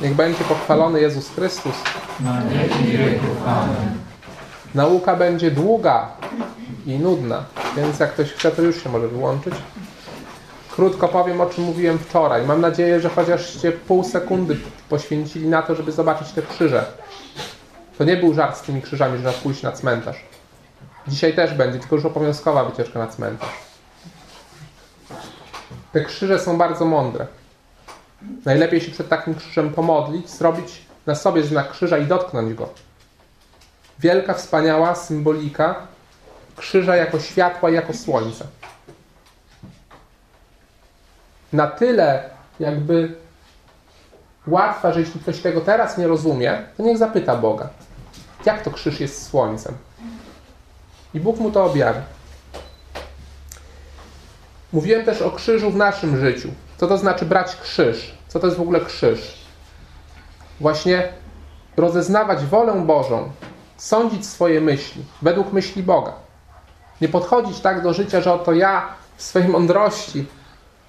Niech będzie pochwalony Jezus Chrystus. Na wieki wieków. Amen. Nauka będzie długa i nudna, więc jak ktoś chce, to już się może wyłączyć. Krótko powiem, o czym mówiłem wczoraj. Mam nadzieję, że chociażście pół sekundy poświęcili na to, żeby zobaczyć te krzyże. To nie był żart z tymi krzyżami, że pójść na cmentarz. Dzisiaj też będzie, tylko już obowiązkowa wycieczka na cmentarz. Te krzyże są bardzo mądre. Najlepiej się przed takim krzyżem pomodlić, zrobić na sobie znak krzyża i dotknąć go. Wielka, wspaniała symbolika krzyża jako światła jako słońca. Na tyle jakby łatwa, że jeśli ktoś tego teraz nie rozumie, to niech zapyta Boga. Jak to krzyż jest słońcem? I Bóg mu to objawi. Mówiłem też o krzyżu w naszym życiu. Co to znaczy brać krzyż? Co to jest w ogóle krzyż? Właśnie rozeznawać wolę Bożą, sądzić swoje myśli według myśli Boga. Nie podchodzić tak do życia, że oto ja w swojej mądrości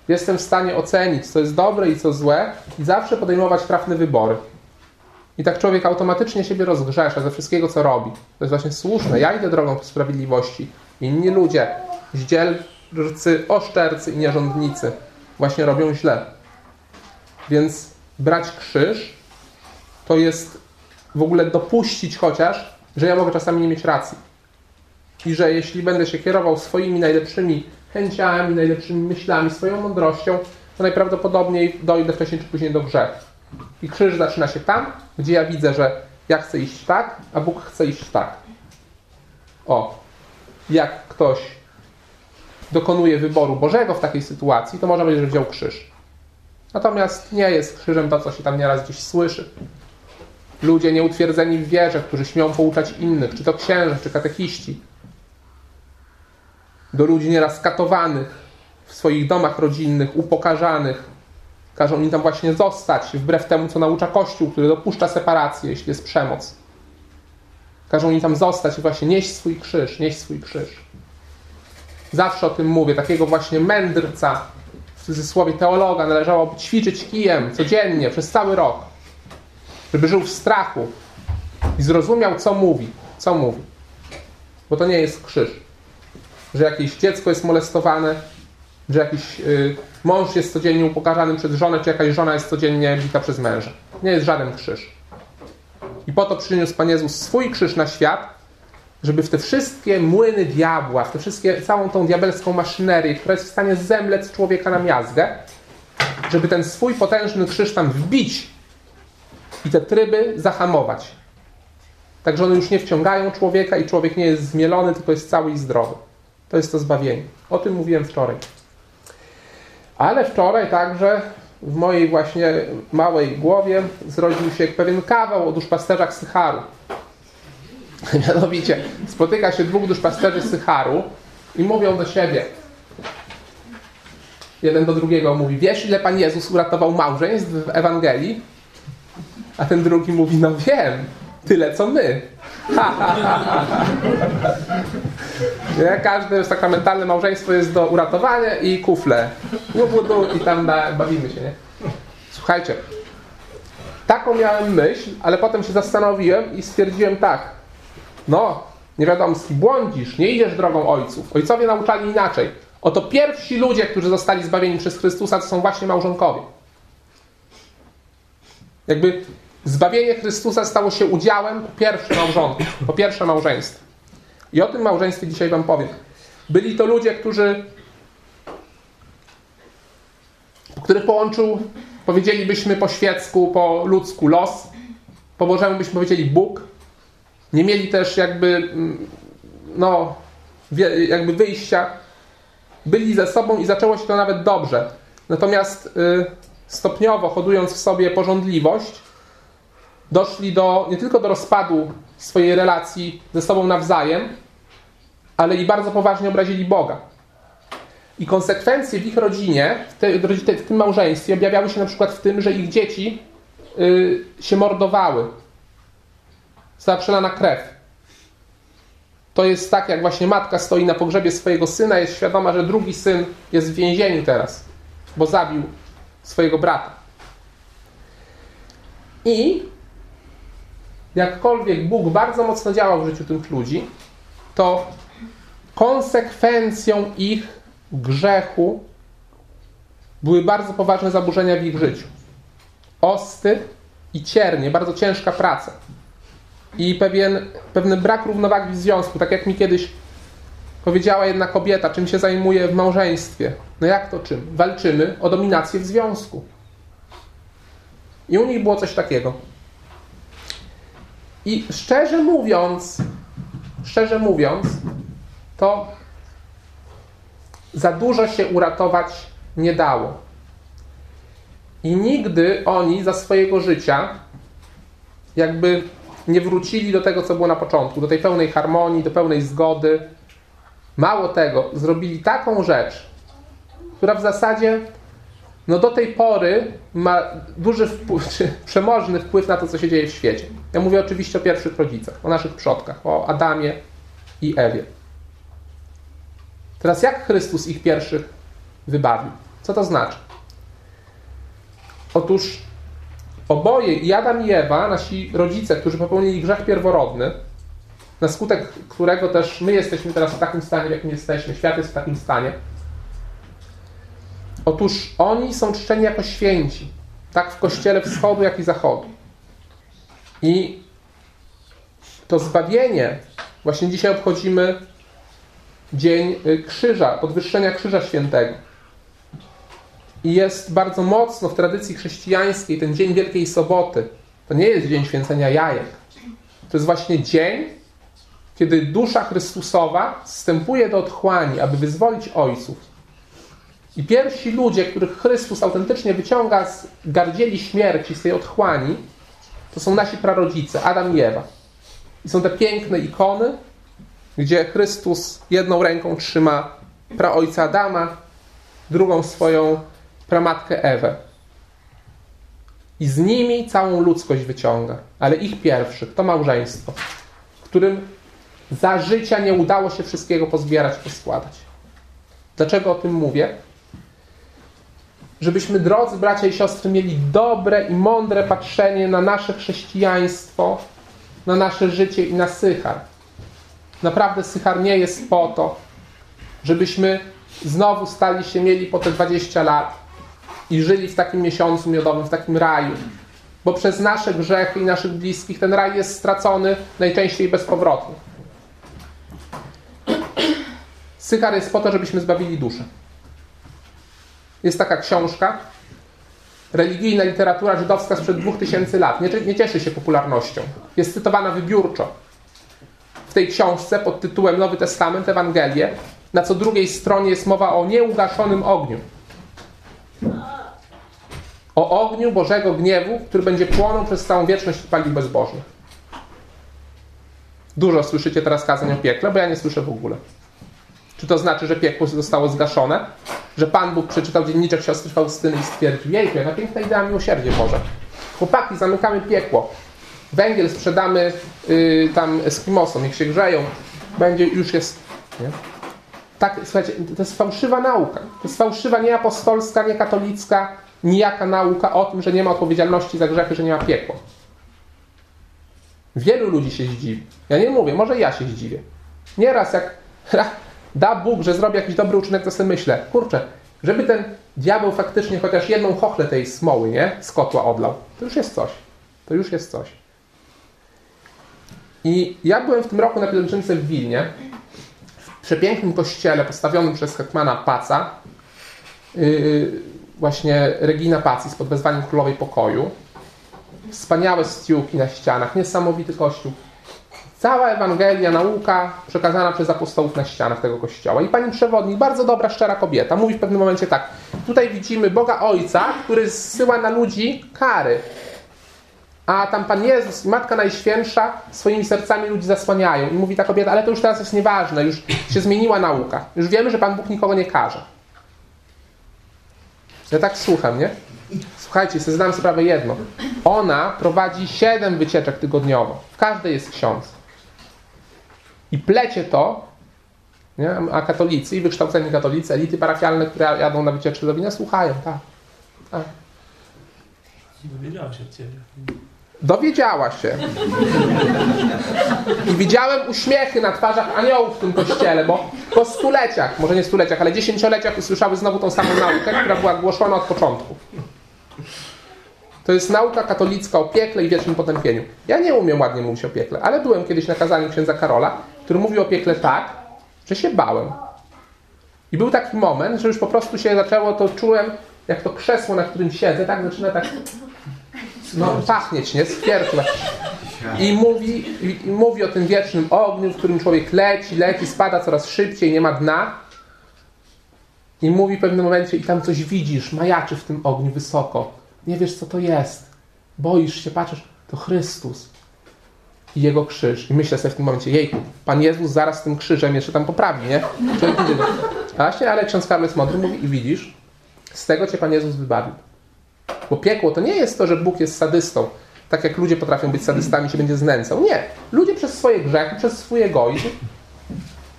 jestem w stanie ocenić, co jest dobre i co złe, i zawsze podejmować trafne wybory. I tak człowiek automatycznie siebie rozgrzesza ze wszystkiego, co robi. To jest właśnie słuszne. Ja idę drogą sprawiedliwości. Inni ludzie, zdzielcy, oszczercy i nierządnicy właśnie robią źle. Więc brać krzyż to jest w ogóle dopuścić chociaż, że ja mogę czasami nie mieć racji. I że jeśli będę się kierował swoimi najlepszymi chęciami, najlepszymi myślami, swoją mądrością, to najprawdopodobniej dojdę wcześniej czy później do grzechu. I krzyż zaczyna się tam, gdzie ja widzę, że ja chcę iść tak, a Bóg chce iść tak. O, jak ktoś dokonuje wyboru Bożego w takiej sytuacji, to może będzie, że wziął krzyż. Natomiast nie jest krzyżem to, co się tam nieraz gdzieś słyszy. Ludzie nieutwierdzeni w wierze, którzy śmią pouczać innych, czy to księży, czy katechiści. Do ludzi nieraz katowanych w swoich domach rodzinnych, upokarzanych. Każą im tam właśnie zostać, wbrew temu, co naucza Kościół, który dopuszcza separację, jeśli jest przemoc. Każą im tam zostać i właśnie nieść swój krzyż, nieść swój krzyż. Zawsze o tym mówię. Takiego właśnie mędrca, w cudzysłowie teologa, należałoby ćwiczyć kijem codziennie, przez cały rok. Żeby żył w strachu i zrozumiał, co mówi. Co mówi. Bo to nie jest krzyż. Że jakieś dziecko jest molestowane, że jakiś y, mąż jest codziennie upokarzany przez żonę, czy jakaś żona jest codziennie bita przez męża. Nie jest żaden krzyż. I po to przyniósł Pan Jezus swój krzyż na świat, żeby w te wszystkie młyny diabła, w te wszystkie, całą tą diabelską maszynerię, która jest w stanie zemlec człowieka na miazgę, żeby ten swój potężny krzyż tam wbić i te tryby zahamować. Także one już nie wciągają człowieka i człowiek nie jest zmielony, tylko jest cały i zdrowy. To jest to zbawienie. O tym mówiłem wczoraj. Ale wczoraj także w mojej właśnie małej głowie zrodził się pewien kawał o duszpasterzach Sycharu. Mianowicie spotyka się dwóch duszpasterzy Sycharu i mówią do siebie. Jeden do drugiego mówi, wiesz ile Pan Jezus uratował małżeństw w Ewangelii? A ten drugi mówi, no wiem, tyle co my. Ha, ha, ha. Nie? Każde sakramentalne małżeństwo jest do uratowania i kufle. Łubudu i tam bawimy się, nie? Słuchajcie, taką miałem myśl, ale potem się zastanowiłem i stwierdziłem tak. No, niewiadomski, błądzisz, nie idziesz drogą ojców. Ojcowie nauczali inaczej. Oto pierwsi ludzie, którzy zostali zbawieni przez Chrystusa, to są właśnie małżonkowie. Jakby zbawienie Chrystusa stało się udziałem po pierwsze małżonku, po pierwsze małżeństwo. I o tym małżeństwie dzisiaj wam powiem. Byli to ludzie, którzy których połączył, powiedzielibyśmy po świecku, po ludzku los. Po Bożemu byśmy powiedzieli Bóg. Nie mieli też jakby no, jakby wyjścia. Byli ze sobą i zaczęło się to nawet dobrze. Natomiast y, stopniowo, hodując w sobie porządliwość, doszli do, nie tylko do rozpadu swojej relacji ze sobą nawzajem, ale i bardzo poważnie obrazili Boga. I konsekwencje w ich rodzinie, w, te, w tym małżeństwie objawiały się na przykład w tym, że ich dzieci y, się mordowały. Została przelana krew. To jest tak, jak właśnie matka stoi na pogrzebie swojego syna, jest świadoma, że drugi syn jest w więzieniu teraz, bo zabił swojego brata. I jakkolwiek Bóg bardzo mocno działał w życiu tych ludzi, to konsekwencją ich grzechu były bardzo poważne zaburzenia w ich życiu. Osty i ciernie, bardzo ciężka praca. I pewien, pewien brak równowagi w związku, tak jak mi kiedyś powiedziała jedna kobieta, czym się zajmuje w małżeństwie. No jak to czym? Walczymy o dominację w związku. I u nich było coś takiego. I szczerze mówiąc, szczerze mówiąc, to za dużo się uratować nie dało. I nigdy oni za swojego życia jakby nie wrócili do tego, co było na początku, do tej pełnej harmonii, do pełnej zgody. Mało tego, zrobili taką rzecz, która w zasadzie no do tej pory ma duży wpływ, czy przemożny wpływ na to, co się dzieje w świecie. Ja mówię oczywiście o pierwszych rodzicach, o naszych przodkach, o Adamie i Ewie. Teraz jak Chrystus ich pierwszych wybawił? Co to znaczy? Otóż oboje, i Adam i Ewa, nasi rodzice, którzy popełnili grzech pierworodny, na skutek którego też my jesteśmy teraz w takim stanie, w jakim jesteśmy, świat jest w takim stanie, Otóż oni są czczeni jako święci, tak w kościele wschodu, jak i zachodu. I to zbawienie, właśnie dzisiaj obchodzimy Dzień Krzyża, podwyższenia Krzyża Świętego. I jest bardzo mocno w tradycji chrześcijańskiej ten Dzień Wielkiej Soboty. To nie jest Dzień Święcenia Jajek. To jest właśnie dzień, kiedy dusza Chrystusowa wstępuje do otchłani, aby wyzwolić ojców i pierwsi ludzie, których Chrystus autentycznie wyciąga z gardzieli śmierci, z tej otchłani, to są nasi prarodzice, Adam i Ewa. I są te piękne ikony, gdzie Chrystus jedną ręką trzyma praojca Adama, drugą swoją pramatkę Ewę. I z nimi całą ludzkość wyciąga. Ale ich pierwszych to małżeństwo, którym za życia nie udało się wszystkiego pozbierać, poskładać. Dlaczego o tym mówię? żebyśmy, drodzy bracia i siostry, mieli dobre i mądre patrzenie na nasze chrześcijaństwo, na nasze życie i na Sychar. Naprawdę Sychar nie jest po to, żebyśmy znowu stali się mieli po te 20 lat i żyli w takim miesiącu miodowym, w takim raju. Bo przez nasze grzechy i naszych bliskich ten raj jest stracony najczęściej bezpowrotnie. Sychar jest po to, żebyśmy zbawili duszę. Jest taka książka, religijna literatura żydowska sprzed 2000 lat. Nie, nie cieszy się popularnością. Jest cytowana wybiórczo. W tej książce pod tytułem Nowy Testament, Ewangelie, na co drugiej stronie jest mowa o nieugaszonym ogniu. O ogniu Bożego gniewu, który będzie płonął przez całą wieczność i palił bezbożnych. Dużo słyszycie teraz kazań o piekle, bo ja nie słyszę w ogóle. Czy to znaczy, że piekło zostało zgaszone? Że Pan Bóg przeczytał dzienniczek siostry Faustyny i stwierdził, jejku, jaka piękna idea miłosierdzie Boże. Chłopaki, zamykamy piekło. Węgiel sprzedamy yy, tam Eskimosom, niech się grzeją. Będzie, już jest... Nie? Tak, słuchajcie, to jest fałszywa nauka. To jest fałszywa, nie apostolska, nie katolicka, nijaka nauka o tym, że nie ma odpowiedzialności za grzechy, że nie ma piekła. Wielu ludzi się zdziwi. Ja nie mówię, może ja się zdziwię. Nieraz jak da Bóg, że zrobi jakiś dobry uczynek, to sobie myślę, kurczę, żeby ten diabeł faktycznie chociaż jedną chochlę tej smoły, nie, z kotła odlał, to już jest coś. To już jest coś. I ja byłem w tym roku na pielgrzymce w Wilnie, w przepięknym kościele postawionym przez hetmana Paca, yy, właśnie Regina Pacis pod wezwaniem Królowej Pokoju. Wspaniałe stiuki na ścianach, niesamowity kościół. Cała Ewangelia, nauka przekazana przez apostołów na ścianach tego kościoła. I pani przewodnik, bardzo dobra, szczera kobieta, mówi w pewnym momencie tak. Tutaj widzimy Boga Ojca, który zsyła na ludzi kary. A tam Pan Jezus i Matka Najświętsza swoimi sercami ludzi zasłaniają. I mówi ta kobieta, ale to już teraz jest nieważne, już się zmieniła nauka. Już wiemy, że Pan Bóg nikogo nie karze. Ja tak słucham, nie? Słuchajcie, sobie zdam sprawę jedno. Ona prowadzi siedem wycieczek tygodniowo. W każdej jest ksiądz i plecie to, nie? a katolicy i wykształceni katolicy, elity parafialne, które jadą na wycieczkę do wina, słuchają, tak. tak. Dowiedziała się. I widziałem uśmiechy na twarzach aniołów w tym kościele, bo po stuleciach, może nie stuleciach, ale dziesięcioleciach usłyszały znowu tą samą naukę, która była głoszona od początku. To jest nauka katolicka o piekle i wiecznym potępieniu. Ja nie umiem ładnie mówić o piekle, ale byłem kiedyś na kazaniu księdza Karola, który mówił o piekle tak, że się bałem. I był taki moment, że już po prostu się zaczęło, to czułem, jak to krzesło, na którym siedzę, tak zaczyna tak no, pachnieć, nie? Skwiertłe. I mówi, i, I mówi o tym wiecznym ogniu, w którym człowiek leci, leci, spada coraz szybciej, nie ma dna. I mówi w pewnym momencie, i tam coś widzisz, majaczy w tym ogniu wysoko. Nie wiesz, co to jest. Boisz się, patrzysz, to Chrystus i Jego krzyż. I myślę sobie w tym momencie, jejku, Pan Jezus zaraz tym krzyżem jeszcze tam poprawi, nie? Człowiek idzie do... Właśnie, ale ksiądz Karol jest mądry, mówi, i widzisz, z tego Cię Pan Jezus wybawił. Bo piekło to nie jest to, że Bóg jest sadystą, tak jak ludzie potrafią być sadystami, się będzie znęcał. Nie. Ludzie przez swoje grzechy, przez swój egoizm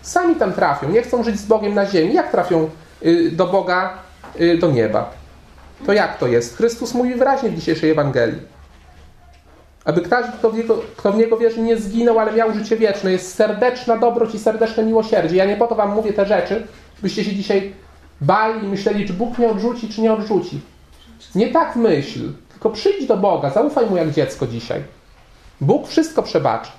sami tam trafią. Nie chcą żyć z Bogiem na ziemi. Jak trafią y, do Boga, y, do nieba? To jak to jest? Chrystus mówi wyraźnie w dzisiejszej Ewangelii. Aby każdy, kto w, niego, kto w Niego wierzy, nie zginął, ale miał życie wieczne. Jest serdeczna dobroć i serdeczne miłosierdzie. Ja nie po to Wam mówię te rzeczy, byście się dzisiaj bali i myśleli, czy Bóg mnie odrzuci, czy nie odrzuci. Nie tak myśl, tylko przyjdź do Boga, zaufaj Mu jak dziecko dzisiaj. Bóg wszystko przebaczy.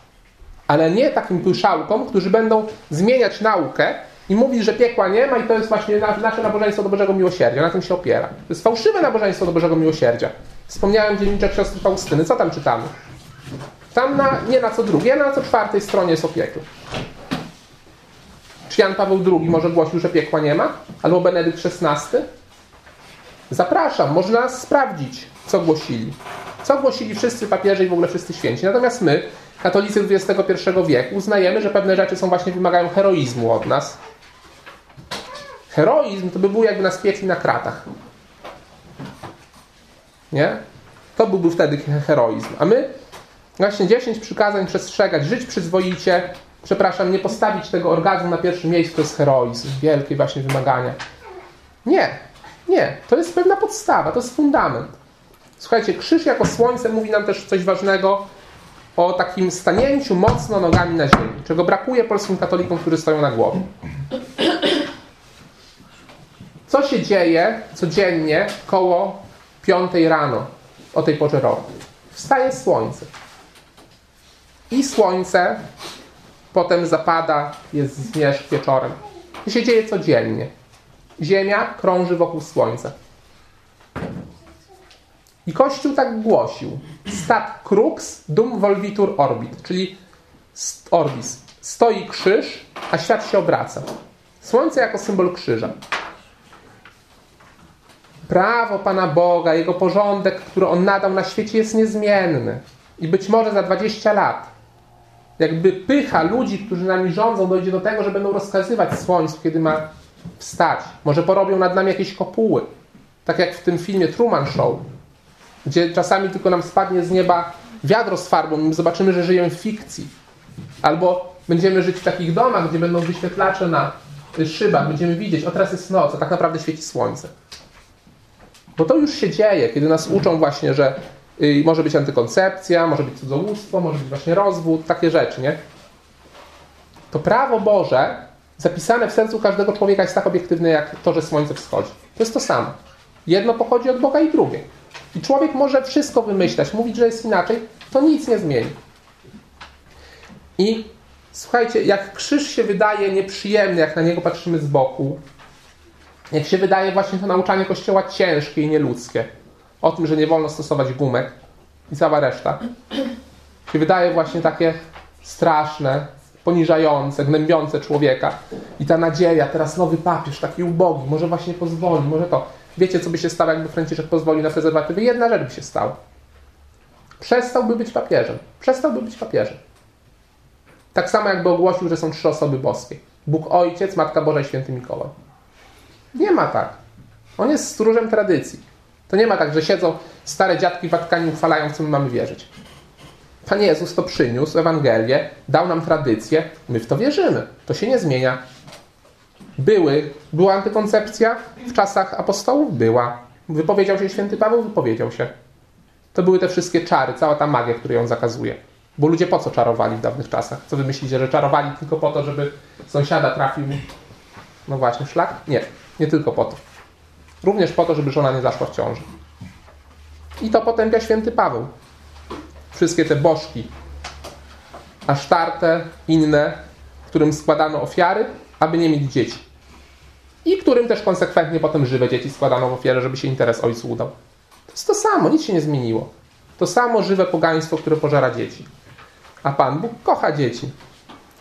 Ale nie takim pyszałkom, którzy będą zmieniać naukę i mówić, że piekła nie ma i to jest właśnie nasze nabożeństwo do Bożego Miłosierdzia. Na tym się opiera. To jest fałszywe nabożeństwo do Bożego Miłosierdzia. Wspomniałem dzienniczek siostry Faustyny. Co tam czytamy? Tam na, nie na co drugie, na co czwartej stronie jest o. Czy Jan Paweł II może głosił, że piekła nie ma? Albo Benedykt XVI? Zapraszam, można sprawdzić, co głosili. Co głosili wszyscy papieże i w ogóle wszyscy święci. Natomiast my, katolicy XXI wieku, uznajemy, że pewne rzeczy są właśnie wymagają heroizmu od nas. Heroizm to by był jakby nas piekli na kratach. Nie? To byłby wtedy heroizm. A my właśnie 10 przykazań przestrzegać, żyć przyzwoicie, przepraszam, nie postawić tego orgazmu na pierwszym miejscu, to jest heroizm, wielkie właśnie wymagania. Nie, nie, to jest pewna podstawa, to jest fundament. Słuchajcie, krzyż jako słońce mówi nam też coś ważnego o takim stanięciu mocno nogami na ziemi, czego brakuje polskim katolikom, którzy stoją na głowie. Co się dzieje codziennie koło 5 rano o tej porze roku? Wstaje słońce. I słońce potem zapada, jest zmierzch wieczorem. To się dzieje codziennie. Ziemia krąży wokół Słońca. I Kościół tak głosił. Stat crux dum volvitur orbit, czyli orbis. Stoi krzyż, a świat się obraca. Słońce jako symbol krzyża. Prawo Pana Boga, Jego porządek, który On nadał na świecie jest niezmienny. I być może za 20 lat jakby pycha ludzi, którzy nami rządzą, dojdzie do tego, że będą rozkazywać Słońcu, kiedy ma wstać. Może porobią nad nami jakieś kopuły. Tak jak w tym filmie Truman Show, gdzie czasami tylko nam spadnie z nieba wiadro z farbą i zobaczymy, że żyjemy w fikcji. Albo będziemy żyć w takich domach, gdzie będą wyświetlacze na szybach, będziemy widzieć, o teraz jest noc, a tak naprawdę świeci słońce. Bo to już się dzieje, kiedy nas uczą właśnie, że y, może być antykoncepcja, może być cudzołóstwo, może być właśnie rozwód, takie rzeczy, nie? To prawo Boże zapisane w sercu każdego człowieka jest tak obiektywne, jak to, że słońce wschodzi. To jest to samo. Jedno pochodzi od Boga i drugie. I człowiek może wszystko wymyślać, mówić, że jest inaczej, to nic nie zmieni. I słuchajcie, jak krzyż się wydaje nieprzyjemny, jak na niego patrzymy z boku, jak się wydaje właśnie to nauczanie Kościoła ciężkie i nieludzkie, o tym, że nie wolno stosować gumek i cała reszta, się wydaje właśnie takie straszne, poniżające, gnębiące człowieka. I ta nadzieja, teraz nowy papież, taki ubogi, może właśnie pozwoli, może to. Wiecie, co by się stało, jakby Franciszek pozwolił na prezerwatywy? Jedna rzecz by się stała. Przestałby być papieżem. Przestałby być papieżem. Tak samo jakby ogłosił, że są trzy osoby boskie. Bóg Ojciec, Matka Boża i Święty Mikołaj. Nie ma tak. On jest stróżem tradycji. To nie ma tak, że siedzą stare dziadki w Watykanie uchwalają, w co my mamy wierzyć. Pan Jezus to przyniósł, Ewangelię, dał nam tradycję, my w to wierzymy. To się nie zmienia. Były, była antykoncepcja w czasach apostołów? Była. Wypowiedział się święty Paweł? Wypowiedział się. to były te wszystkie czary, cała ta magia, która ją zakazuje. Bo ludzie po co czarowali w dawnych czasach? Co wy myślicie, że czarowali tylko po to, żeby sąsiada trafił, no właśnie, szlak? Nie, nie tylko po to. Również po to, żeby żona nie zaszła w ciąży. I to potępia święty Paweł. Wszystkie te bożki, asztarte, inne, którym składano ofiary, aby nie mieć dzieci. I którym też konsekwentnie potem żywe dzieci składano w ofierę, żeby się interes ojcu udał. To jest to samo, nic się nie zmieniło. To samo żywe pogaństwo, które pożera dzieci. A Pan Bóg kocha dzieci.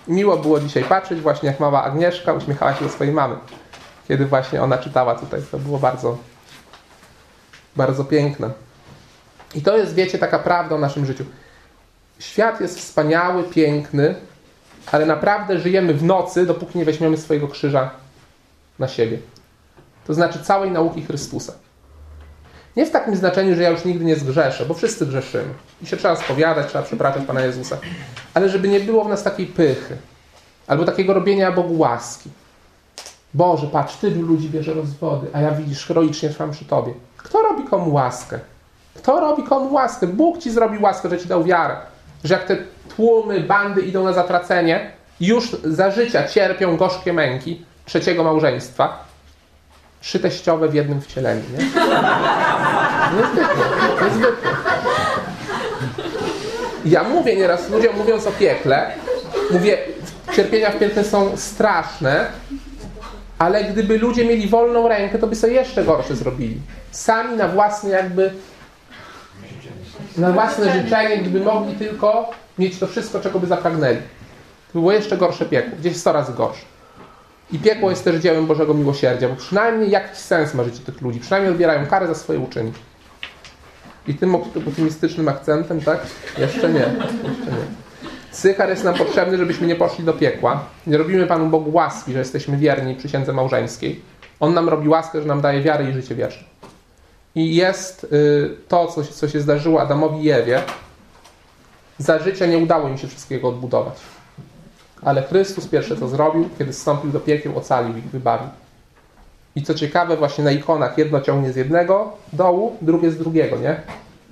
Miło było dzisiaj patrzeć właśnie jak mała Agnieszka uśmiechała się do swojej mamy. Kiedy właśnie ona czytała tutaj. To było bardzo, bardzo piękne. I to jest, wiecie, taka prawda o naszym życiu. Świat jest wspaniały, piękny, ale naprawdę żyjemy w nocy, dopóki nie weźmiemy swojego krzyża na siebie. To znaczy całej nauki Chrystusa. Nie w takim znaczeniu, że ja już nigdy nie zgrzeszę, bo wszyscy grzeszymy. I się trzeba spowiadać, trzeba przepraszać Pana Jezusa. Ale żeby nie było w nas takiej pychy, albo takiego robienia Bogu łaski. Boże, patrz, tylu ludzi bierze rozwody, a ja widzisz, heroicznie trwam przy Tobie. Kto robi komu łaskę? Kto robi komu łaskę? Bóg Ci zrobi łaskę, że Ci dał wiarę. Że jak te tłumy, bandy idą na zatracenie, już za życia cierpią gorzkie męki trzeciego małżeństwa, trzy teściowe w jednym wcieleniu, nie? Niezwykłe, niezwykłe. Ja mówię nieraz ludziom, mówiąc o piekle, mówię, cierpienia w piekle są straszne, ale gdyby ludzie mieli wolną rękę, to by sobie jeszcze gorsze zrobili. Sami na własne jakby na własne życzenie, gdyby mogli tylko mieć to wszystko, czego by zapragnęli. To by było jeszcze gorsze piekło, gdzieś 100 razy gorsze. I piekło jest też dziełem Bożego Miłosierdzia, bo przynajmniej jakiś sens ma życie tych ludzi. Przynajmniej odbierają karę za swoje uczynki. I tym optymistycznym akcentem, tak? Jeszcze nie. Jeszcze nie. Sychar jest nam potrzebny, żebyśmy nie poszli do piekła. Nie robimy Panu Bogu łaski, że jesteśmy wierni przysiędze małżeńskiej. On nam robi łaskę, że nam daje wiarę i życie wieczne. I jest y, to, co się, co się zdarzyło Adamowi i Ewie. Za życia nie udało im się wszystkiego odbudować. Ale Chrystus pierwsze co zrobił, kiedy zstąpił do piekieł, ocalił ich, wybawił. I co ciekawe, właśnie na ikonach jedno ciągnie z jednego dołu, drugie z drugiego, nie?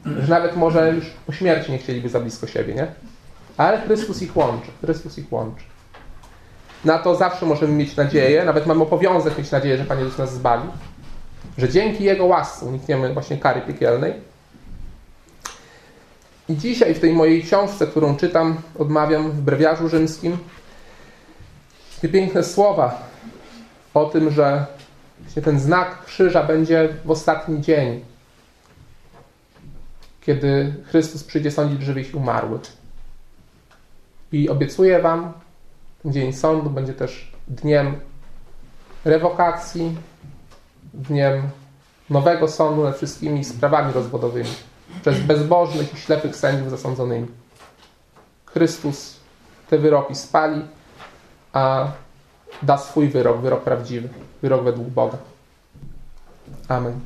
Że nawet może już po śmierci nie chcieliby za blisko siebie, nie? Ale Chrystus ich łączy. Chrystus ich łączy. Na to zawsze możemy mieć nadzieję, nawet mamy obowiązek mieć nadzieję, że Pan Jezus nas zbawi. Że dzięki Jego łasce unikniemy właśnie kary piekielnej. I dzisiaj w tej mojej książce, którą czytam, odmawiam w brewiarzu rzymskim, takie piękne słowa o tym, że właśnie ten znak krzyża będzie w ostatni dzień, kiedy Chrystus przyjdzie sądzić żywych i umarłych. I obiecuję Wam, ten dzień sądu będzie też dniem rewokacji, dniem nowego sądu nad wszystkimi sprawami rozwodowymi przez bezbożnych i ślepych sędziów zasądzonymi. Chrystus te wyroki spali, a da swój wyrok, wyrok prawdziwy, wyrok według Boga. Amen.